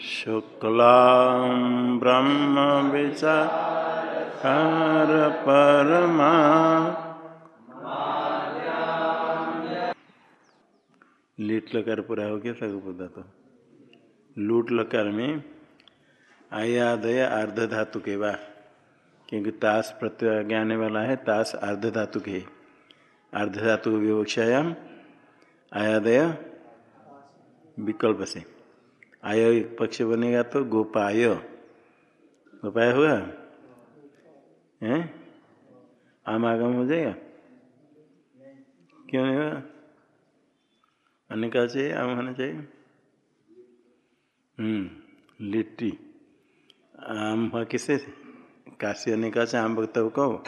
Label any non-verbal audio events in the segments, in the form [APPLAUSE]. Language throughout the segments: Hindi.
शुक्लां ब्रह्म विचार परमा। लीट लकार पूरा हो गया पता तो। लूट लकार में आयादय अर्ध धातु के बा क्योंकि ताश प्रत्यय ज्ञाने वाला है ताश अर्ध धातु के। अर्ध धातु विवक्षायाम आयादय विकल्प से। आय पक्ष बनेगा तो गोपाय। गोपाय होगा हैं? आम आगम हो जाएगा? क्यों नहीं होगा अन्य का चाहिए? आम होना चाहिए? हम्म लिट्टी। आम किससे काशी ने कहा आम वक्तव्य कहो।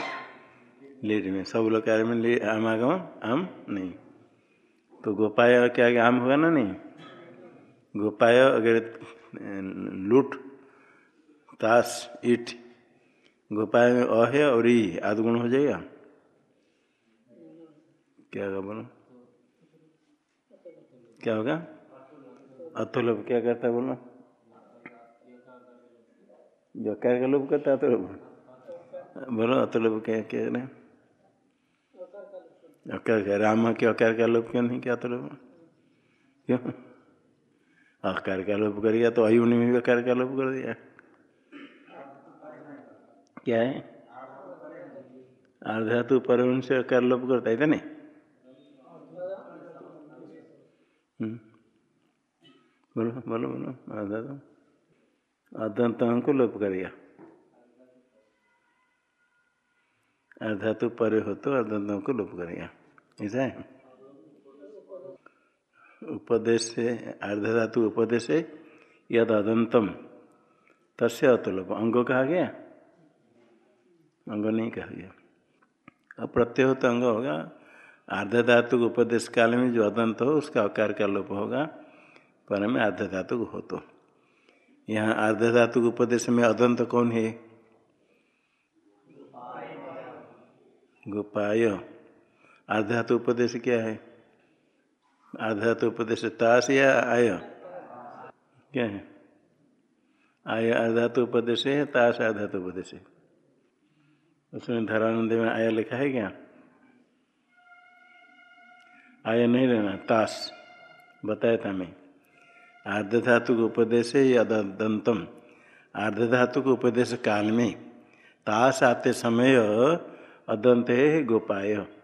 लेट में। सब लोग कार्य में ले, आम आगम आम नहीं। तो गोपाय क्या, आम होगा ना नहीं? गोपाय अगर लूट, ताश, ईट गोपाय में अ है और ई, आदगुण हो जाएगा। क्या होगा बोलो? क्या होगा? अतुलब क्या करता है बोलो? जो क्या का लोभ करता है अतुलब बोलो अतुलब क्या क्या रहे अकार का राम के अकार का लोभ क्यों नहीं किया अतुलब क्यों? अकार का लोभ कर गया तो अयुन में भी अकार का लोभ कर दिया। क्या है? अर्धातु पर से अकार लोभ करता है नहीं बोलो बोलो बोलो अर्धातु अदंत को लोप कर करेगा अर्धातु परे हो तो अर्धंतों को लोप कर करेगा ऐसा है? उपदेश से अर्धधातु उपदेश से यद अदंतम तस्य अतुलोप अंग कहा गया? अंग नहीं कहा गया। अब प्रत्यय हो तो अंग होगा। अर्धधातु उपदेश काल में जो अदंत हो, उसका आकार का लोप होगा। पर में अर्धधातु हो तो। यहाँ अर्धधातु उपदेश में अदंत कौन है? गोपाय। अर्धातु उपदेश क्या है? अर्धातु उपदेश ताश या आय? क्या है? आय अर्धातु उपदेश है ताश अर्धातु उपदेश है? उसमें धरानंद में आया लिखा है क्या? आय नहीं लेना ताश बताया था मैं। आर्धधातु को उपदेश है या दंतम? आर्धधातु को उपदेश काल में। ताश आते समय अदंत है, गोपाय।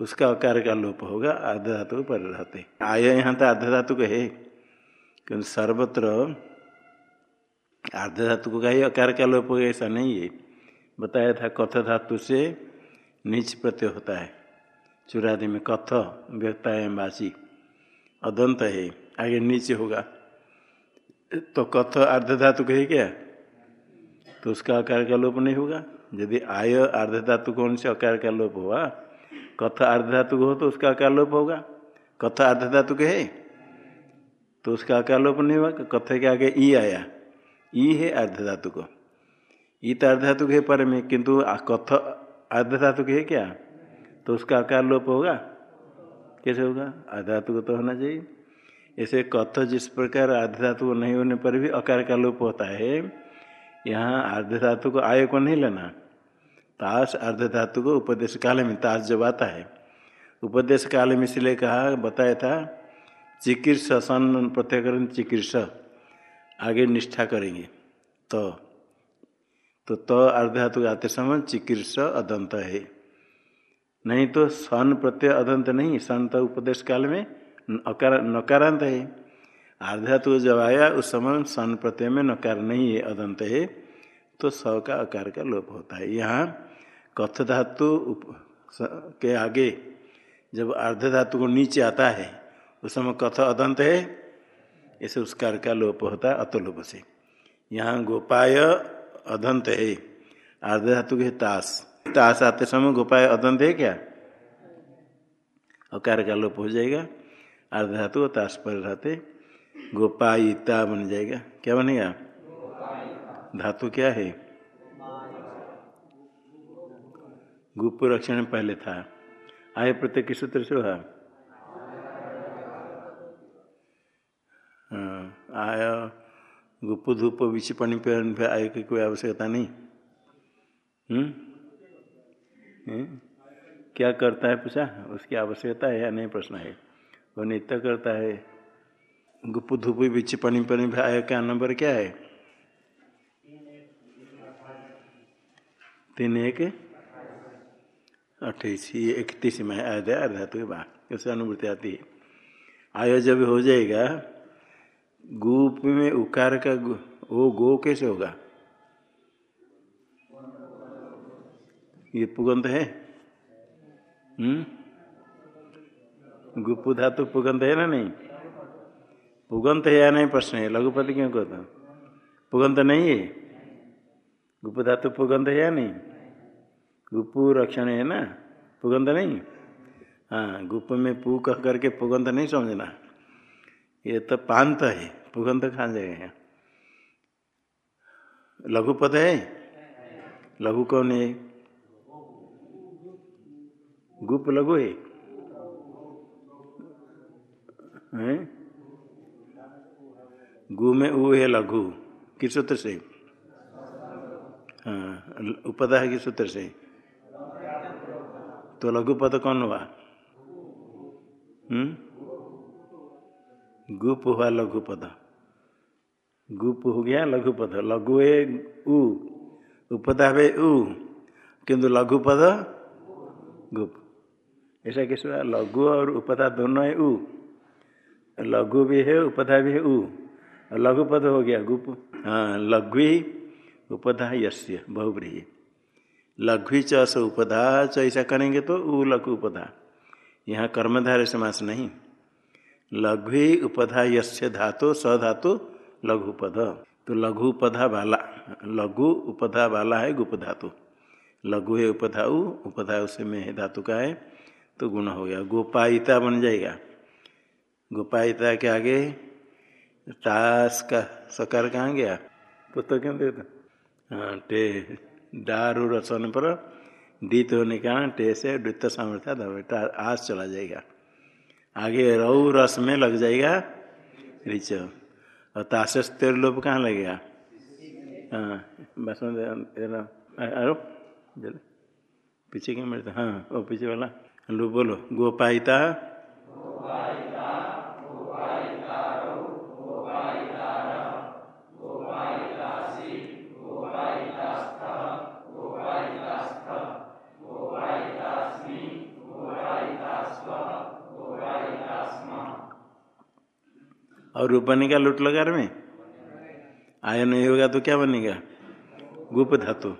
उसका आकार का लोप होगा आर्धधातु पर रहते। आय यहाँ तो आर्धधातु का है, क्योंकि सर्वत्र आर्धधातु का ही आकार का लोप होगा, ऐसा नहीं है। बताया था कथ धातु से नीच प्रत्यय होता है। चुरादि में कथ व्यक्तायाम वासी अदंत है, आगे नीचे होगा। तो कथ अर्ध धातु है क्या? तो उसका आकार का लोप नहीं होगा। यदि आय अर्ध धातु कौन से आकार का लोप हुआ कथ अर्ध धातु हो तो उसका आकार लोप होगा? कथ अर्ध धातु के है? तो उसका आकार लोप नहीं होगा? कथ के आगे ई आया। ई है अर्ध धातु को। ई तो अर्ध धातु के पर में, किंतु कथ अर्ध धातु के है क्या? तो उसका आकार लोप होगा? कैसे होगा? अर्ध धातु को तो होना चाहिए। ऐसे कथ जिस प्रकार अर्ध धातु नहीं होने पर भी अकार का लोप होता है, यहाँ अर्ध धातु को आय को नहीं लेना। ताश अर्ध धातु को उपदेश काल में ताश जब आता है उपदेश काल में इसलिए कहा, बताया था, चिकित्स सन प्रत्यकरण चिकित्स, आगे निष्ठा करेंगे। तो तो त अर्ध धातु आते समय चिकित्स अदंत है। नहीं तो सन प्रत्यय अदंत नहीं सन तो उपदेश काल में नकारांत है। आर्धातु जब आया, उस समय सन प्रत्यय में नकार नहीं है, अदंत है। तो स का आकार का लोप होता है। यहाँ कथ धातु के आगे जब अर्ध धातु को नीचे आता है, उस समय कथ अदंत है, ऐसे उस कार का लोप होता है अतलोप से। यहाँ गोपाय अदंत है अर्ध धातु के ताश ताश आते समय गोपाय अदंत है क्या? अकार का लोप हो जाएगा अर्ध धातु ताश पर रहते, गोपायिता बन जाएगा। क्या बनेगा? धातु क्या है? गुप रक्षण पहले था। आय प्रत्येक सूत्र से हुआ। हाँ आया गुप धूप विचिपणी पे आय की कोई आवश्यकता नहीं। हम्म? हम्म? क्या करता है पूछा? उसकी आवश्यकता है या नहीं प्रश्न है। वो नित्य करता है। गुप धूप विचिपणी पर आय का नंबर क्या है? तीन एक। अट्ठाईस, ये इकतीस में आधे अर्धातु के बाद उससे अनुभूति आती है। आय जब हो जाएगा, गुप में उकार का वो गो कैसे होगा? ये पुगंत है? हम्म? धातु पुगंत है ना नहीं? पुगंत है या नहीं? प्रश्न है, लघुपति क्यों कहता पुगंत नहीं है? गुप्त धातु पुगंत है या नहीं? गुप्पु रक्षण है ना? पुगंध नहीं? हाँ गुप्प में पू कह करके पुगंध नहीं समझना। ये तो पांत है पुगंत कहाँ जाएगा लघुपद है? लघु कौन है? गुप लघु है। हैं? गु में ऊ है लघु, किस सूत्र से? हाँ उपदा है किस सूत्र से? तो लघु पद कौन हुआ हम्म गुप हुआ लघु पद गुप हो गया लघु पद लघु है उपदा है उ किंतु लघु पद गुप ऐसा किस हुआ लघु और उपदा दोनों है उ लघु भी है उपधा भी है उ लघु पद हो गया गुप हाँ लघु उपधा यश्य बहुब्रीही लघु च उपधा च, ऐसा करेंगे तो ऊ लघु उपधा। यहाँ कर्मधारे समास नहीं। लघु उपधा यश्य धातु, स धातु लघु पद। तो लघु उपधा वाला, लघु उपधा वाला है गुप धातु। लघु है उपधा उपधा उसे में है धातु का है तो गुण हो गया। गोपायिता बन जाएगा। गोपायिता के आगे टास का सकार कहाँ गया? पुस्तक क्यों देता हाँ टे डारू रचन पर दीत होने के कारण टे से द्वित सामर्थ्य आस चला जाएगा। आगे रऊ रस में लग जाएगा, रिच। और तेर लोभ कहाँ लगेगा? हाँ पीछे क्या मिलता हाँ? वो पीछे वाला। लो, बोलो। गोपाइता और रूप बनेगा लुट लगार में? आय नहीं होगा तो क्या बनेगा? गुप धातु।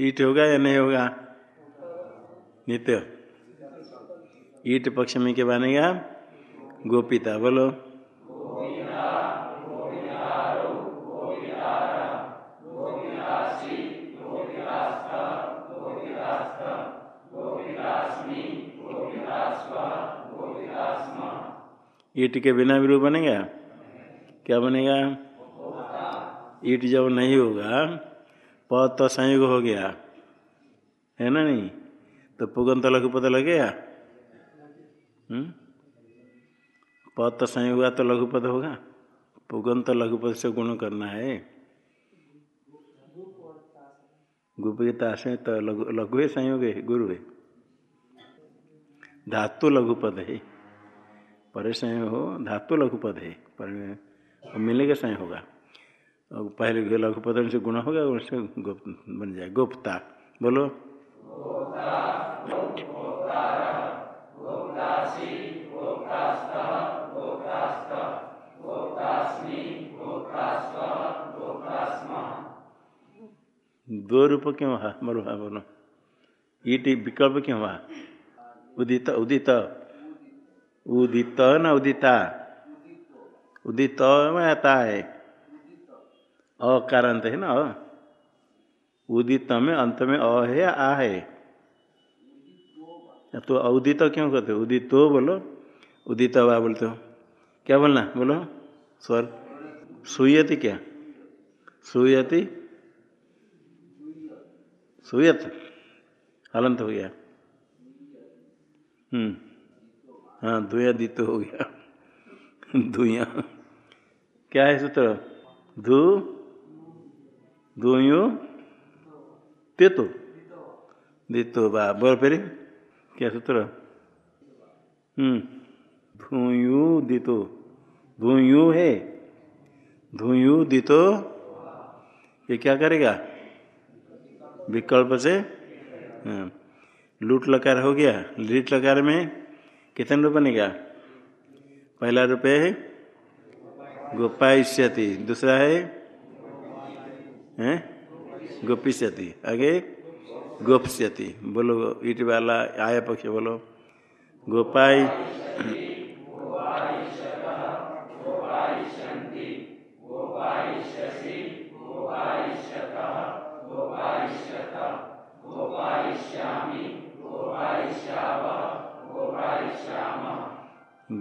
ईट होगा या नहीं होगा? नित्य। ईट पक्ष में क्या बनेगा? गोपिता। बोलो। ईट के बिना भी रूप बनेगा? क्या बनेगा? ईट जब नहीं होगा, पद तो संयोग हो गया। है ना नहीं? तो पुगंत लघु पद लगेगा पद तो संयोग तो लघु पद होगा। पुगंत लघु पद से गुण करना है। गुप के ताश है तो लघु लघु है, संयोग है, गुरु है। धातु लघु पद है। परे संयोग हो, धातु लघु पद है, पर मिलेगा संयोग होगा। और पहले लघु पद से गुण होगा उससे गुप्त बन जाए गुप्ता, बोलो। दो रूप क्यों हुआ बोलो हाँ बोलो। ईट विकल्प क्यों हुआ उदित उदित। उदित न उदिता उदित में आता है अकारांत है ना उदित में अंत में अ है आ है तो उदित क्यों कहते हो उदित बोलो उदित वा बोलते हो क्या बोलना बोलो स्वर सुयति क्या सुयति सुयत हलंत हो गया हम्म हाँ दित हो गया। दुया क्या है सूत्र? धू। धुयु तेतो। दितो बा। बोल फिर क्या सूत्र? हम्म। धुयु दितो। धुयु है। धुयु दितो। ये क्या करेगा? विकल्प से। हाँ। लूट लकार हो गया। लीट लकार में कितने रुपये बनेगा? पहला रुपये है। गोपाइष्यति दूसरा है। हैं? गोपिष्यति आगे गोपस्यति। बोलो, ईट वाला, आया पक्ष बोलो। गोपाई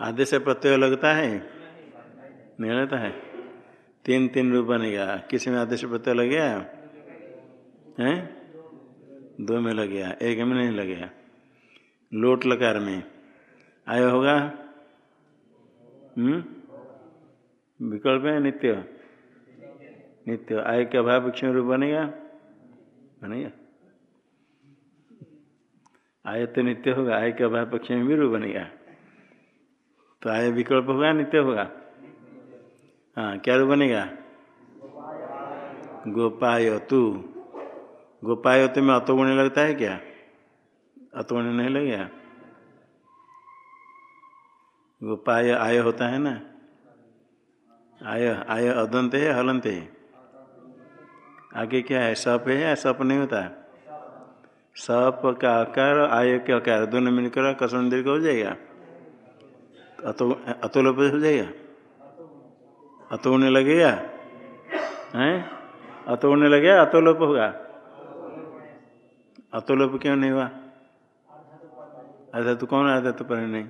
आदेश प्रत्यय लगता है? नहीं लगता है। तीन तीन रूप बनेगा। किसी में आदेश प्रत्यय लग गया? है? दो में लग गया। एक में नहीं लग गया। लोट लकार में। आया होगा? हम्म? विकल्प है नित्य। नित्य। आय के अभाव क्षण रूप बनेगा? बनेगा। आय तो नित्य होगा। आय के अभाव पक्ष में भी रूप बनेगा। तो आय विकल्प होगा, नित्य होगा? हाँ क्या रूप बनेगा? गोपाय तू गोपाय में अतोगुण लगता है क्या? अतोगुण नहीं लगेगा? गोपाय आय होता है ना? आय आय अदंत है, हलंत है। आगे क्या है? सप है, या सप नहीं होता? सप का आकार, आय के आकार, दोनों मिलकर कसम दीर्घ हो जाएगा। अतो अतोलोप हो जाएगा? अतो होने लगेगा? हैं? अतो होने लगेगा? अतोलोप होगा? अतोलोप क्यों नहीं हुआ? आधा तो कौन आधा तो पर नहीं।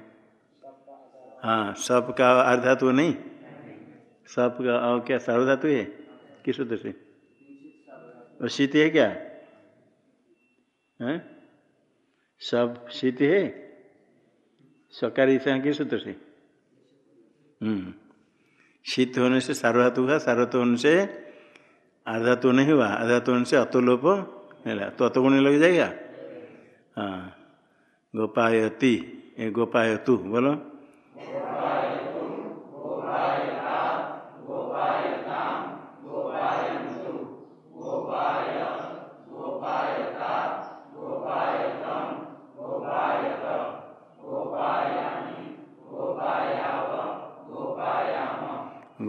हाँ सब का अर्धातु नहीं? सब का, और क्या सार्वधातु है? किस सूत्र से? और शीत है क्या? है? सब शीत है? सकारी किस सूत्र से शीत होने से सार्वधातु हुआ सार्वधातु होने से आधातु नहीं हुआ आधातु होने से अतुलोप मिला तो अतगुण लग जाएगा हाँ गोपायती गोपायतु बोलो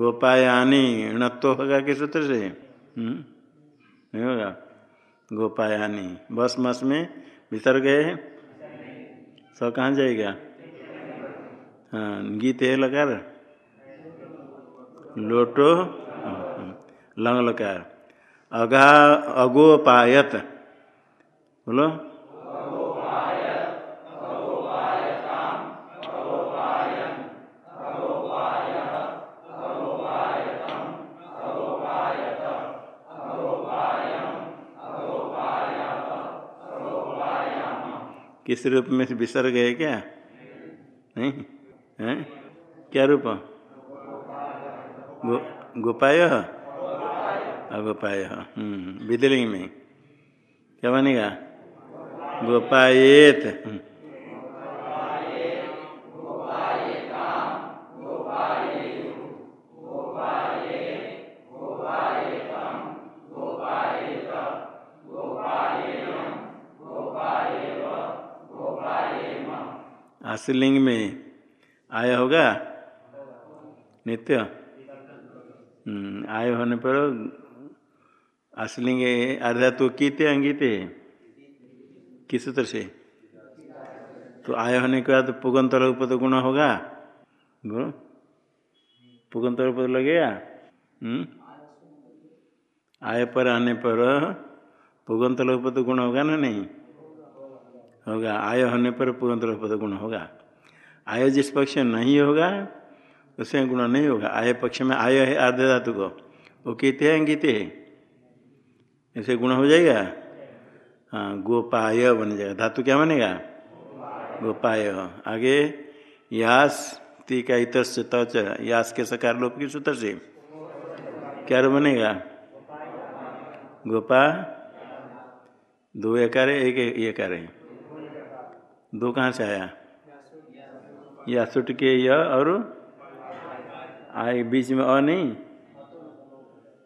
गोपायानी णत्व होगा किस सूत्र से? हम्म? नहीं होगा? गोपायानी। बस मस में भीतर गए सब कहाँ जाएगा? हाँ गीत है लकार? लोटो? लंग लकार। अघा अगोपायत। बोलो? किस रूप में विसर्ग है क्या? नहीं? है? क्या रूप? गो, गोपाय? अगोपाय। हम्म विदलिंग में। क्या बनेगा? गोपाएत आशीलिंग में आया होगा? नित्य। आय होने पर आशीलिंग अर्धा तो कीते अंगिते? किस सूत्र से? तो आय होने के बाद पुगंतर उपद गुण होगा? पुगंतर उपद लगेगा हम्म? आय पर आने पर पुगंत लोग तो गुण होगा ना नहीं? होगा। आय होने पर पुगंत लोग तो गुण होगा। आय जिस पक्ष में नहीं होगा, उसमें गुण नहीं होगा। आय पक्ष में आय है आर्ध धातु को। वो कहते हैं गीते है। ऐसे गुण हो जाएगा? हाँ गोपाय बन जाएगा। धातु क्या बनेगा? गोपाय। आगे, यास, ती का इतर से तच यास के सकार लोप की सूत्र से। क्या बनेगा? गोपा। दो एकार एक एकार है दो कहाँ से आया? या सुट के य और आए बीच में अ नहीं?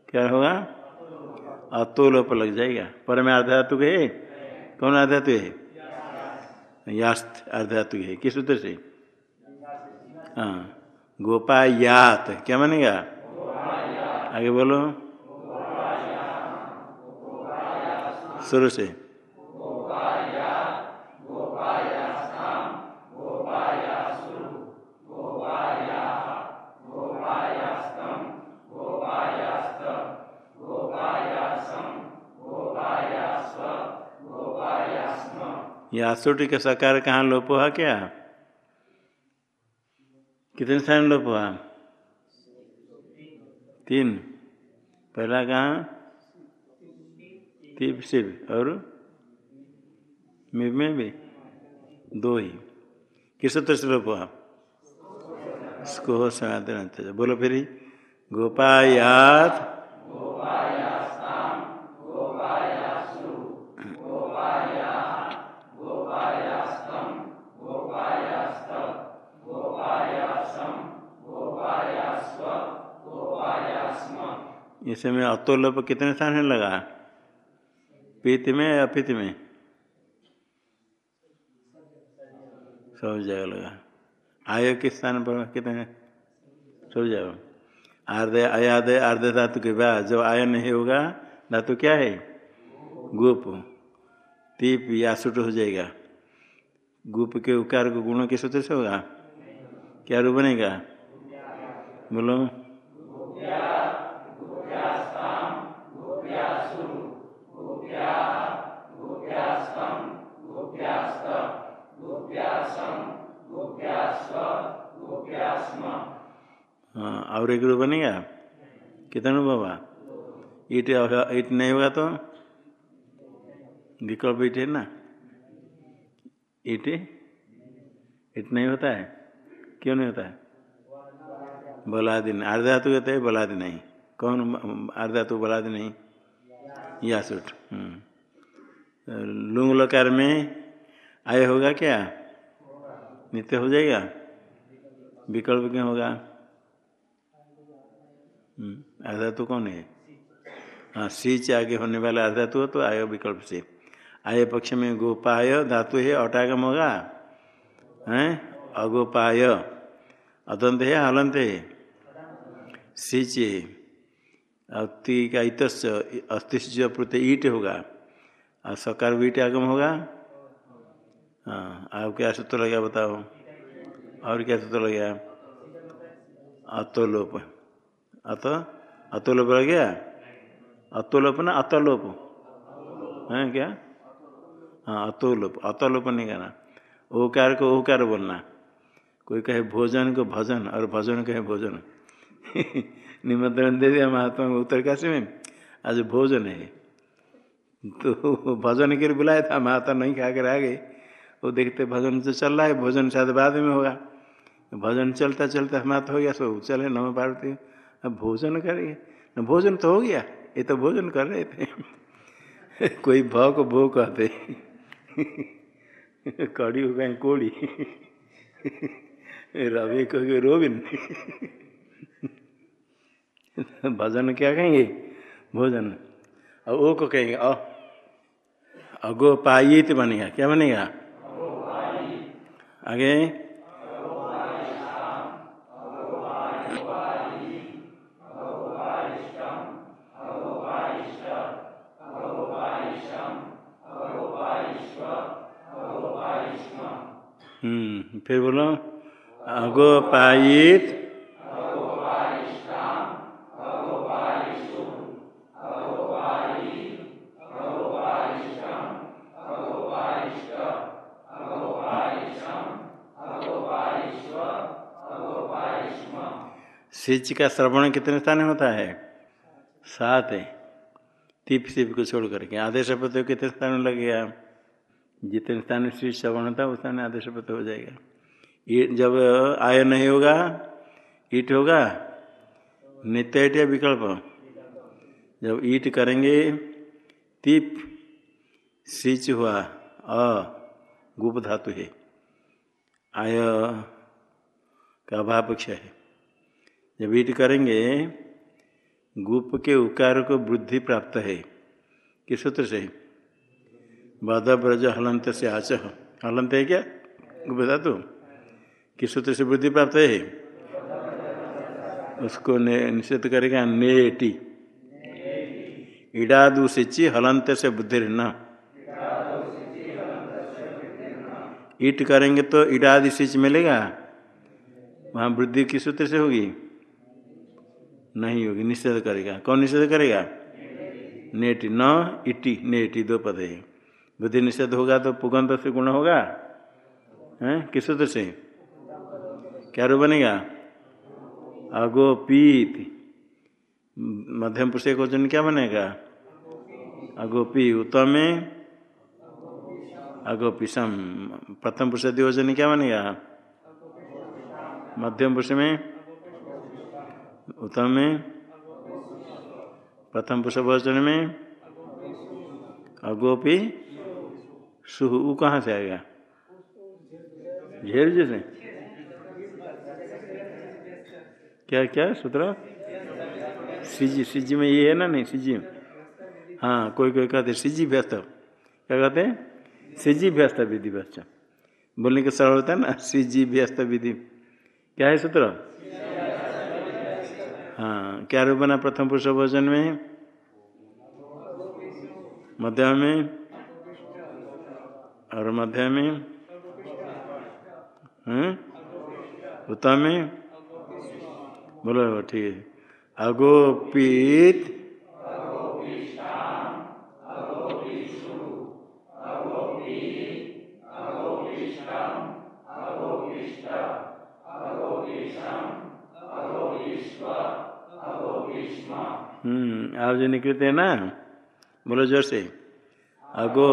क्या होगा? अतोलोप लग जाएगा। पर में अर्धातु है? कौन अर्धातु है? यास्त अर्धातु है। किस सूत्र से? हाँ गोपायात। क्या मानेगा? आगे बोलो। शुरू से। यासुटी का सकार कहाँ लोप हुआ क्या? कितने स्थान लोप हुआ? तीन। पहला कहाँ? तीप शिव और में भी? दो ही। किस सूत्र से लोप हुआ? स्कोह सनातन बोलो फिर गोपायात। इसमें अतोलोप कितने स्थान है लगा? पीत में या अपित में? सब जगह लगा। आय किस स्थान पर कितने सब जगह। आर्दय अयादय आर्दय धातु के बाद जब आय नहीं होगा, धातु क्या है? गुप। तीप या सुट हो जाएगा। गुप के उकार को गुणों के सूत्र से होगा? क्या रू बनेगा? बोलो। हाँ और एक रूप बनेगा कितना रूप होगा ईट ईट नहीं होगा तो? विकल्प ईट है ना? ईट? ईट नहीं होता है? क्यों नहीं होता है? बलादि अर्धातु कहते हैं बलादि नहीं। कौन अर्धातु बलादि नहीं? या सुट लुंग लकार में आय होगा क्या? नित्य हो जाएगा? विकल्प क्यों होगा? अर्धातु कौन है? हाँ सीच आगे होने वाला अर्धातु हो तो आय विकल्प से। आय पक्ष में गोपाय, धातु है, अटागम होगा? हैं? अगोपाय। अदंत है, हलंत है? सीच अति का इतस् अस्तिश प्रति ईट होगा, और सकार ईट आगम होगा? हाँ आप क्या सूत्र लगा बताओ? और क्या सूत्र लग? अतोलोप। अत अतोलोप रह गया अतोलोप ना अतलोप। है, क्या? हाँ अतोलोप। अतोलोप नहीं कहना। ओकार को ओकार बोलना। कोई कहे भोजन को भजन, और भजन कहे भोजन। [LAUGHS] निमंत्रण दे दिया महात्मा को उत्तरकाशी में। आज भोजन है। तो भजन के लिए बुलाया था, महात्मा नहीं खा कर आ गए। वो देखते भजन तो चल रहा है, भोजन शायद बाद में होगा। भजन चलता चलता हमारा तो हो गया सो चले नव पार्वती अब भोजन करेंगे न भोजन तो हो गया, ये तो भोजन कर रहे थे। [LAUGHS] कोई भाव को भो कहते। [LAUGHS] कड़ी हो गए कोड़ी। [LAUGHS] रवि को रोबिन। भजन क्या कहेंगे? भोजन। और वो को कहेंगे, अ। अगोपायित बनेगा। क्या बनेगा? आगे। फिर बोलो, अगोपायित। सिच का श्रवण कितने स्थान होता है? सात है। तिप सिप को छोड़ करके। आदेश पत्र कितने स्थान लगेगा जितने स्थान में श्री श्रवण होता है, उस स्थान आदेश पत्र हो जाएगा। जब आय नहीं होगा, ईट होगा नित्य ईट या विकल्प? जब ईट करेंगे, तिप, सिच हुआ, अ, गुप धातु है। आय का अभाव पक्ष है। जब ईट करेंगे, गुप के उकार को वृद्धि प्राप्त है। किस सूत्र से? बद ब्रज हलंत से आच हलंत है क्या? गुप धातु? किस सूत्र से वृद्धि प्राप्त है? उसको निषेध करेगा, नेटी। इडादु सिचि हलंत से बुद्धि न ईट करेंगे तो इडादि सिच मिलेगा। वहाँ वृद्धि किस सूत्र से होगी? नहीं होगी निषेध करेगा। कौन निषेध करेगा? नेटी। न, इटी। नेटी दो पद है। बुद्धि निषेध होगा तो पुगंत से गुण होगा। हैं? किस सूत्र से? क्या रू बनेगा? अगोपीत। मध्यम पुरुष एक वचन क्या बनेगा? अगोपी उत्तम अगोपिशम प्रथम पुरुष द्विवचन क्या बनेगा? मध्यम पुरुष में उत्तम प्रथम पुरुष वचन में अगोपी। सुह कहाँ से आएगा? घेर जैसे क्या क्या सूत्र? सीजी सीजी में ये है ना? नहीं सीजी हाँ कोई कोई कहते सीजी व्यस्त। क्या कहते हैं? सीजी व्यस्त विधि व्यस्त बोलने का सरल होता है ना? सीजी व्यस्त विधि। क्या है सूत्र? हाँ क्या रूप बना प्रथम पुरुष भोजन में? मध्य में? और मध्य में? उत्तम में? बोलो ठीक अगोपित। हम्म आप जो निकलते हैं ना बोलो ज़ोर से। अगो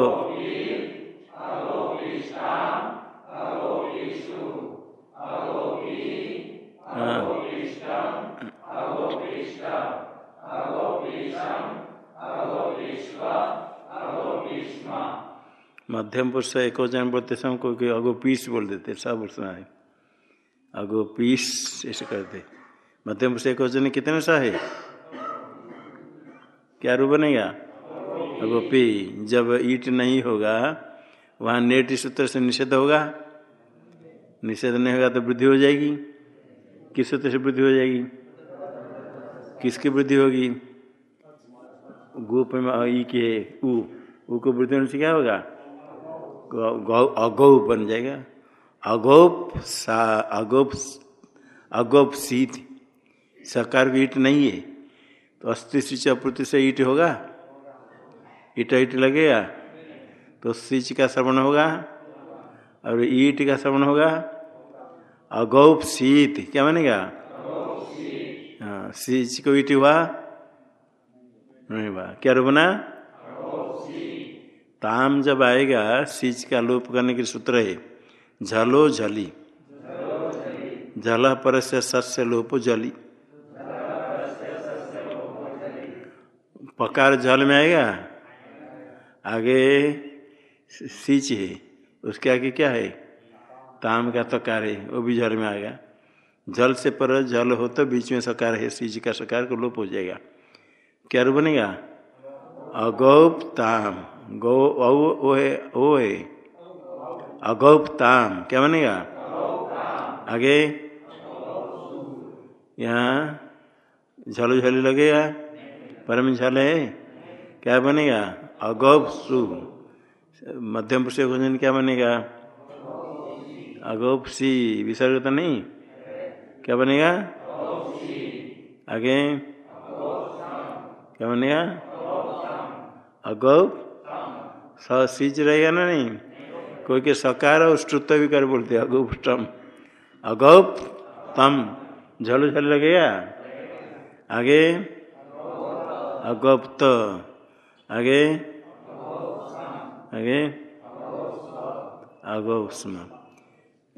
मध्यम पुरुष एक वचन बोलते समय कोई अगो पीस बोल देते सब सुना है अगो पीस ऐसे करते मध्यम पुरुष एक वचन कितने सा है? क्या रू बनेगा? अगो पी, जब ईट नहीं होगा, वहाँ नेट सूत्र से निषेध होगा। निषेध नहीं होगा तो वृद्धि हो जाएगी। किस सूत्र से वृद्धि हो जाएगी? किसकी वृद्धि होगी? गोप में, ई के ऊ को वृद्धि होने से क्या होगा? अगौ बन जाएगा। अगौप सा अगौप अगोप सीत। सकार ईट नहीं है। तो अस्थि सिच अपूर्ति से ईट होगा। ईट ईट लगेगा। तो सिच का श्रवण होगा और ईट का श्रवण होगा। अगौप सीत। क्या बनेगा? हाँ सिच को ईट हुआ? नहीं हुआ। क्या बना? ताम जब आएगा, सिच का लोप करने के सूत्र है झलो झली झल पर से सस्य लोप जली। पकार झल में आएगा, आगे सींच है, उसके आगे क्या है? ताम का तकार है, वो भी जल में आएगा। जल से पर जल हो तो बीच में सकार है, सींच का सकार को लोप हो जाएगा। क्या बनेगा? अगौप ताम गौ है ओ है अगौप क्या बनेगा? आगे। यहाँ झलो झली लगेगा परम झल है? क्या बनेगा? अगौप सु। मध्यम पुरुष भोजन क्या बनेगा? अगौप सी। विसर्ग तो नहीं? क्या बनेगा? आगे। क्या बनेगा? अगौप सीज रहेगा ना नहीं? कोई के सकार और श्रुत भी कर बोलते अगौप तम अगौप तम झल झल लगेगा? आगे? अगुप्त। आगे? आगे? अगोस्म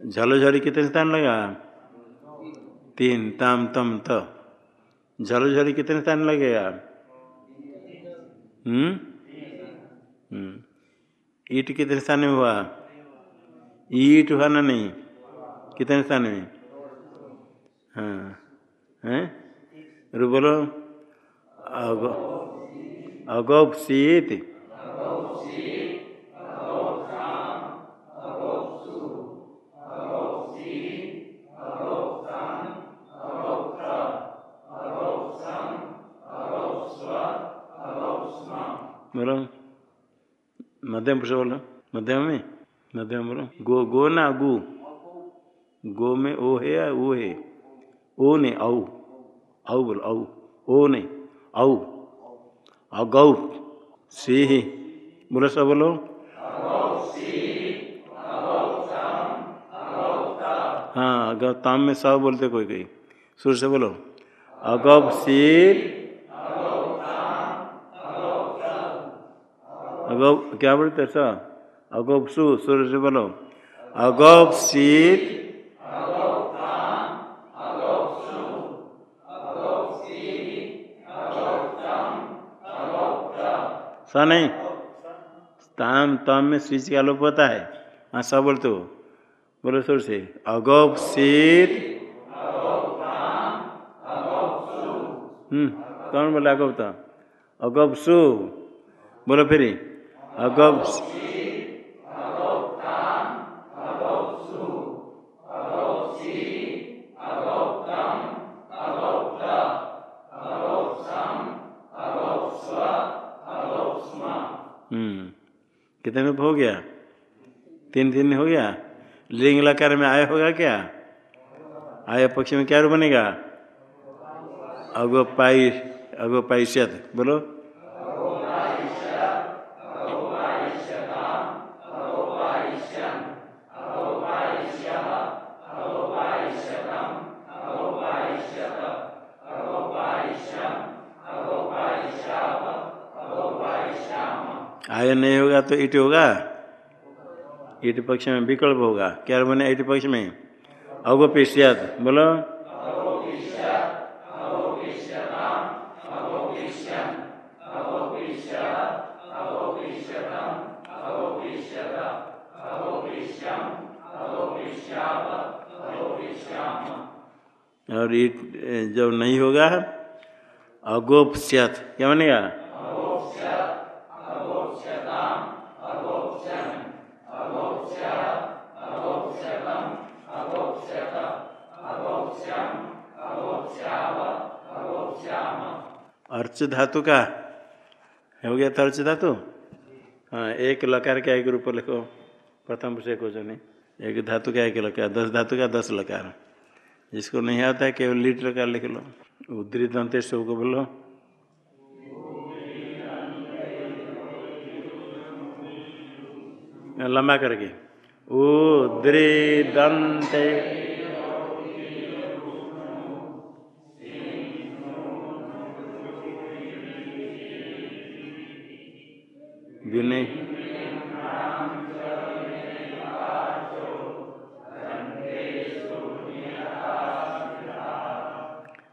झलो झली कितने स्थान लगा? तीन। ताम, तम, त। झलो झली कितने स्थान लगेगा? हम्म? हम्म। ईट कितने स्थान में हुआ? ईट हुआ ना नहीं? कितने स्थान में? हाँ रू बोलो अगौप सीत। बोलो। मध्यम पुरुष बोलो मध्यम में मध्यम बोलो गो गो ना गु गो में ओ है या ओ है ओ ने औ औ बोलो औ ओ ने औ अगौ सी बोलो सब बोलो हाँ अगर ताम में सब बोलते कोई कोई सुर से बोलो अगब शीर अगौब क्या बोलते स अगौब सु सूर्य से बोलो। अगौब शीत स नहीं? ताम ताम में स्विच का लोप होता है। हाँ सब बोलते हो बोलो सुर से। अगौब शीत हम्म कौन बोला अगौब अगौब सु। बोलो फिर। अगब हम्म कितने में हो गया? तीन दिन हो गया? लिंग लकार में आय होगा क्या? आय पक्ष में क्या रूप बनेगा? अगो पाई अगो पाइश्यत बोलो। आय नहीं होगा तो ईट होगा? ईट पक्ष में विकल्प होगा। क्या बने ईट पक्ष में? अवगोपिष्यात बोलो। और ईट जब नहीं होगा अगोपस्यत क्या बनेगा? अर्च धातु का? हो गया था अर्च धातु हाँ एक लकार का एक रूप लिखो। प्रथम से कुछ नहीं। एक धातु का एक लकार, दस धातु का दस लकार। जिसको नहीं आता है, केवल लीट लकार लिख लो। उद्री दंते को बोलो। लंबा करके। उद्री दंते विनय।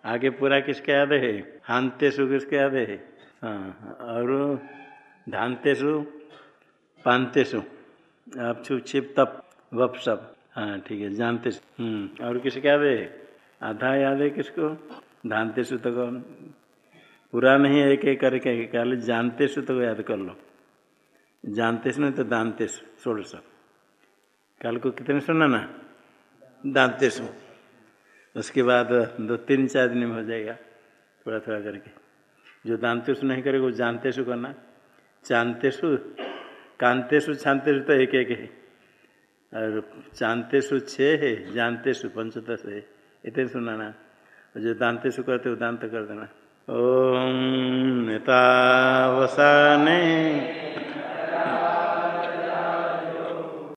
आगे पूरा किसके याद है? हानतेसु किसके याद है? हाँ और धानतेसु पानतेसु आप छुप छिप तप, वप सब हाँ ठीक है जानते हम्म और किसके याद है? आधा याद है किसको? धानतेसु तक पूरा नहीं है एक एक करके कल जानते सु तो याद कर लो। जानते नहीं तो दानते सौ कल को कितने सुना ना? दानते सु उसके बाद, दो तीन चार दिन में हो जाएगा, थोड़ा थोड़ा करके। जो दानते सु नहीं करेगा, वो जानते सु करना चांते सु कानते सु छानते सु तो एक एक है। और चांते सु छः है जानते सु पंचदश है। इतने सुनाना जो दानते सु करते वो दांत कर देना। ओम नेतावसाने